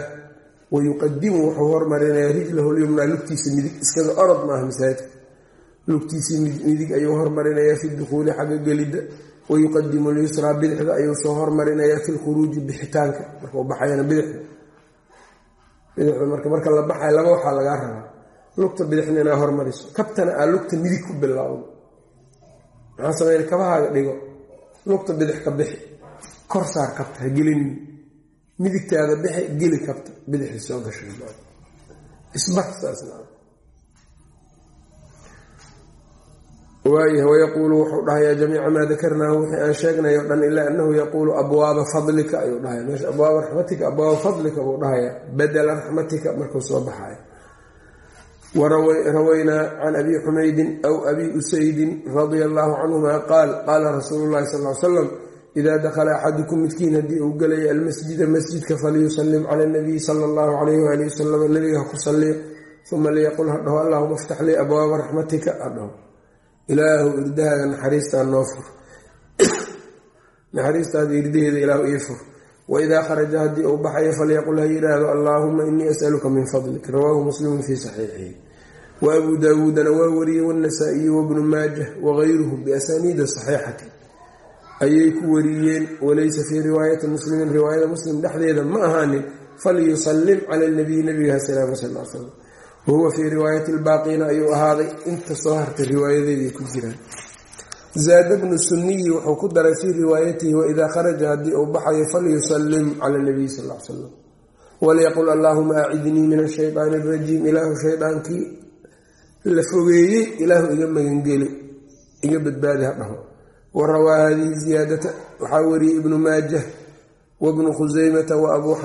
wayuqadimu wuxuu hormarinayaa rijlahu lyumnaa lugtiisa midig iskaga orod maaha masaajidka lugtiisii midig ayuu hormarinayaa fi dukhuuli xagga gelidda wayuqadimu lyusraa bidixda ayuu soo hormarinayaa fi lkhuruuji bixitaanka markuu baxayana bidixda bidixda marka marka la baxay laba waxaa lagaa rabaa lugta bidixna inaa hormariso kabtana aa lugta midig ku bilowdo maxaa sameyna kabahaaga dhigo lugta bidix ka bixi kor saar kabta ha gelin midigtaada bixi geli kabta bidixda soo gashay. Isbarsaas waayah wayaquulu wuxuu dhahayaa jamiica maa dakarnaahu wixii aan sheegnay o dhan ilaa anahu yaquulu abwaaba fadlika ayuu dhahaya meesha abwaaba raxmatika abwaaba fadlika buu dhahayaa badela raxmatika markuu soo baxayo warawaynaa can abi xumaydin aw abi usaydin radia allahu canhuma qaal qaala rasuulu llahi sal l salam idaa dakhala axadukum midkiin haddii uu gelaya almasjida masjidka falyusalim cala nabiyi sala allahu calayh waali wasalam nabiga ha ku saliyo uma liyaqul ha dhaho allahuma aftax lii abwaaba raxmatika ha dhaho ilaahu irdahaaga naxariistaa noo fur naxariistaada irdaheeda ilaahu ii fur waidaa kharaja haddii uu baxayo falyaqul ha yidhaahdo allaahuma inii asaluka min fadlik rawaahu muslimun fii saxiixihi wa abuu daawuudana waa wariyey wannasaa'iyu wabnu maajah wagayruhum biasaniida saxiixati ayay ku wariyeen walaysa fii riwaayati muslimin riwaayada muslim dhexdeeda ma ahaanin falyusalim cala nabiyi nabigaha salaam sal l slam wahuwa fii riwaayati albaaqiina ayuu ahaaday inta soo hartay riwaayadeeday ku jiraan. Zaada bnu suniyi wuxuu ku daray fii riwaayatihi waidaa kharaja haddii uu baxayo falyusalim cala nabiyi sal l salam walyaqul allaahuma acidnii min ashaydaani arajiim ilaahu shaydaankii la fogeeyey ilaahu iga magangeli iga badbaadi ha dhaho wa rawaa hadihi ziyaadata waxaa wariyey ibnu maajah wbnu khuseymata waabuu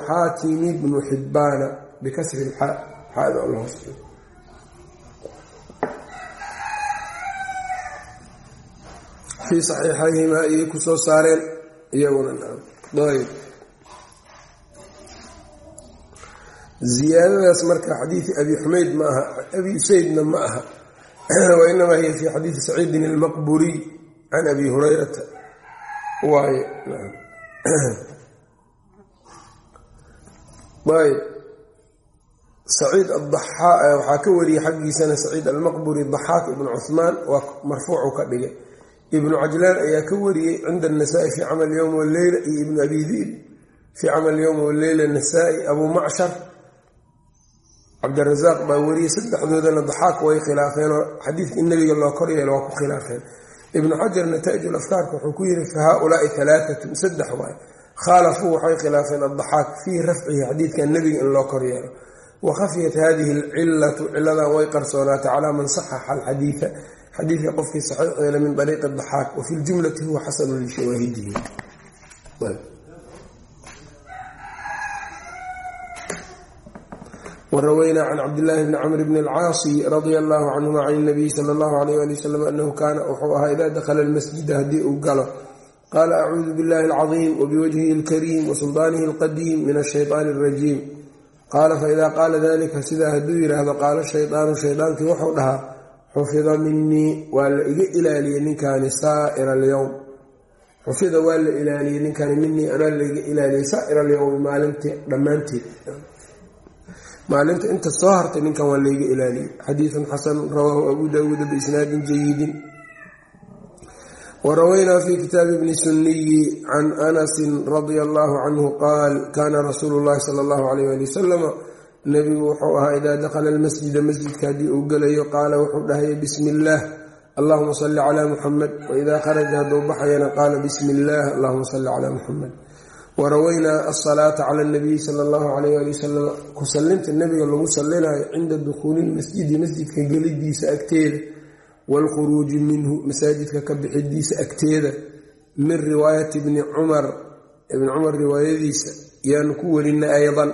xaatimi bnu xibbaana bikasri lxaa xaada lhoos fii saxiixayhimaa ayay ku soo saareen iyaguna ayb ziyaadadaas marka xadiidi abi xumayd ma aha abi usaydna ma aha wainamaa hiya fi xadiidi saciidin almaqburiy can abi hurayrata waaye ayb saciid adaxaa waxaa ka wariyey xaggiisana saciid almaqburi daxaak ibnu cuhmaan waa marfuucu ka dhigay ibnu cajlaan ayaa ka wariyey cinda anasaa'i fii camal yowm waleyla iyo ibnu abi diib fii camal yowm cabdirasaaq baa wariyey saddexdoodana daxaak way khilaafeenoo xadiidka in nabiga loo koryeelo waa ku khilaafeen. Ibnu xajar nataa'ij afkaarka wuxuu ku yiri fa haaulaai alaaatun saddex waay. Khaalafuu waxay khilaafeen addaxaak fii rafcihi xadiidkan nebiga in loo koryeelo wa khafiyat hadihi alcilatu ciladan way qarsoonaatay calaa man saxaxa alxadiida xadiidka qofkii saxiix yeela min daxaak wafi ljumlati huwa xasanu lishawaahidihi waraweynaa can cabdillaahi bni camr bni alcaasi radia allahu canhuma can nabiyi sala allahu alayh ali wasalam anahu kaana wuxuu ahaa idaa dakhala almasjida haddii uu galo qaala acuudu billahi alcadiim wabiwajhihi alkariim wasuldaanihi alqadiim min ashaytaani alrajiim qaala faidaa qaala dalika sidaa hadduu yidhaahdo qaala shaydaanu shaydaankii wuxuu dhahaa xufida minii waa la iga ilaaliyey ninkaani saaira alyowm xufida waa la ilaaliyey ninkaani minii anaa laiga ilaaliyey saaira alyowmi maalintii dhammaanteed maalinta inta soo hartay ninkan waa layga ilaaliyey. Xadiidun xasan rawaahu abu daawuuda biisnaadin jayidin warawaynaa fi kitaabi bni suniyi can anasin radia allahu canhu qaal kaana rasuulu llahi sala allahu alayh ali wasalama nebigu wuxuu ahaa idaa dakhala almasjida masjidka haddii uu gelayo qaala wuxuu dhahaya bismi illaah allahuma salli calaa muxamed waidaa kharaja hadduu baxayana qaala bismi illaah allahuma salli calaa muxamed warawaynaa asalaata cala nabiyi sala allahu alayh ali wasalam ku sallinta nebiga lagu sallinayo cinda dukhuuli lmasjidi masjidka gelidiisa agteeda waalkhuruuji minhu masaajidka ka bixidiisa agteeda. Min riwaayati bni cumar ibni cumar riwaayadiisa yaanu ku warinay aydan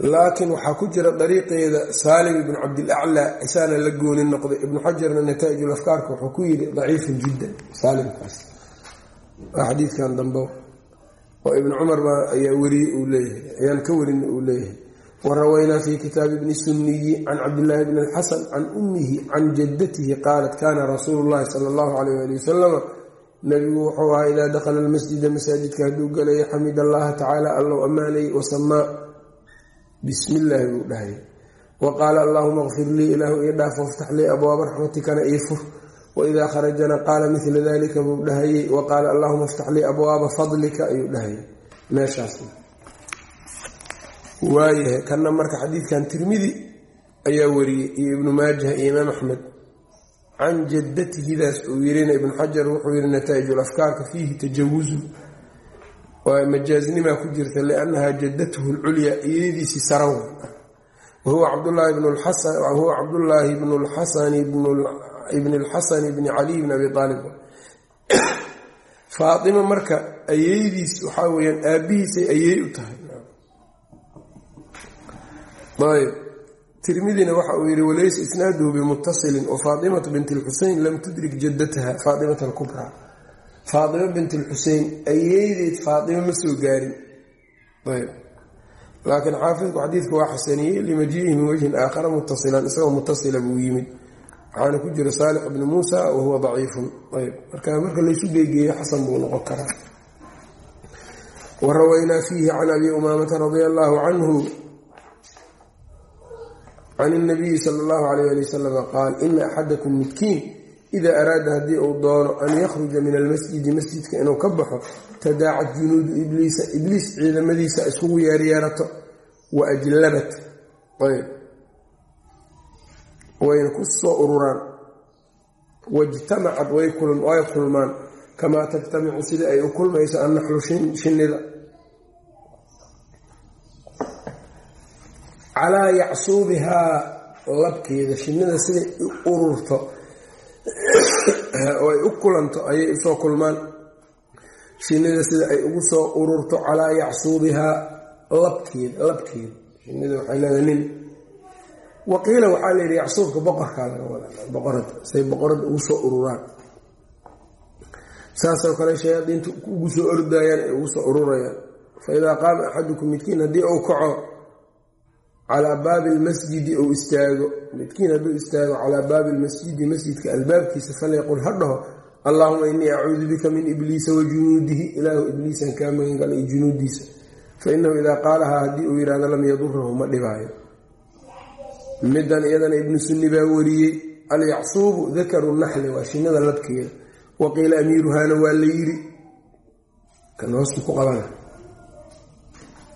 laakiin waxaa ku jira dariiqeeda saalim ibnu cabdilaclaa isaana la gooni noqday. Ibnu xajarna nataa'ijul afkaarka wuxuu ku yidhi daciifun jiddan saalimkaas. Waa xadiidkan dambe oo ibnu cumar baa ayaa weriye uu leeyahay ayaan ka warin uu leeyahay. Warawaynaa fi kitaabi bni sunniyi can cabdillaahi bni alxasan can ummihi can jaddatihi qaalat kana rasuulu llahi sala allahu alayh ali wasalama nabigu wuxuu ahaa idaa dakhala almasjida masaajidka hadduu galayo xamid allaha tacaala allow ammaanayay wasamaa bismi illaahi buu dhahayay wa qaala allaahuma kfir lii ilaahu ii dhaaf waftax lii abwaaba raxmatikana ii fur. Waidaa kharajana qaala mila dalika buu dhahayey wa qaala allahuma iftax lii abwaaba fadlika ayuu dhahayay meeshaas waayahay kana marka xadiidkan tirmidi ayaa wariyey iyo ibnu maajah iyo imaam axmed. Can jaddatihidaas uu yirina ibnu xajar wuxuu yihi nataa'ijul afkaarka fiihi tajawuzun waa majaaznima ku jirta liannaha jaddatuhu lculyaa iyadiisii saraw wahuwa lxasan cabdullaahi bnu lxasani ibn lxasani bni caliy bn abi aalib faatima marka ayeydiis waxaa weyaan aabihiisay ayey u tahay. Ayb tirmidina waxa uu yihi walaysa isnaaduhu bimuttasilin wafaatimatu bint lxusein lam tudrik jaddataha faatimat alkubraa faatima bint lxusein ayeydeed faatima ma soo gaarin. Laakiin xaafidku xadiidka waa xasaniyey limajiihi min wajhin aakhara muttasilan isagoo muttasila buu yimid. Waxaana ku jira saalix bni muusa wa huwa ayb. Marka marka laysu geegeeyo xasan buu noqon karaa. Warawaynaa fiihi can abi umaamata radia allaahu canhu can اnabiyi sala اllahu alayh ali wasalam qaal ina axadakum midkiin ida araada haddii uu doono an yakhruja min almasjidi masjidka inuu ka baxo tadaacat junuudu ibliisa ibliis ciidamadiisa iskugu yeeryeerato wa ajlabat wayna ku soo ururaan wajtamacad way kulmaan kamaa tajtamicu sida ay u kulmayso annaxlu shinnida calaa yacsuubihaa labkeeda shinnida siday u ururto oo ay u kulanto ayay u soo kulmaan. Shinnida sida ay ugu soo ururto calaa yacsuubihaa labkeeda labkeeda shinnida waxay leedahay nin. Waqiila waxaa la yidhi yacsuubka boqorkaa laga wadaa boqorada say boqorada ugu soo ururaan. Saasoo kale shayaadiinta ugu soo ordayaan ay ugu soo ururayaan. Fa idaa qaama axadukum midkiin haddii uu kaco calaa baabi lmasjidi ou istaago. Midkiin hadduu istaago calaa baabi lmasjidi masjidka albaabkiisa falyaqul ha dhaho allahuma inii acuudu bika min ibliisa wa junuudihi. Ilaahu ibliisan kaa magangala iyo junuudiisa. Fa inahu idaa qaalahaa haddii uu yidhahdo lam yadurahu ma dhibaayo. Midan iyadana ibnu sunni baa wariyey alyacsuubu dakaru naxli waa shinada labkeeda waqiila amiiruhaana waa la yiri kan hoos ku qabana?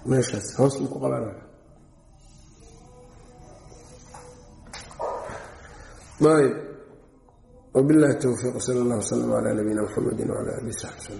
Meeshaas hoos ku qabana wbilahi towfiiq sal allah wslm cla nabiyina mxamedi wcla ali saxbi slm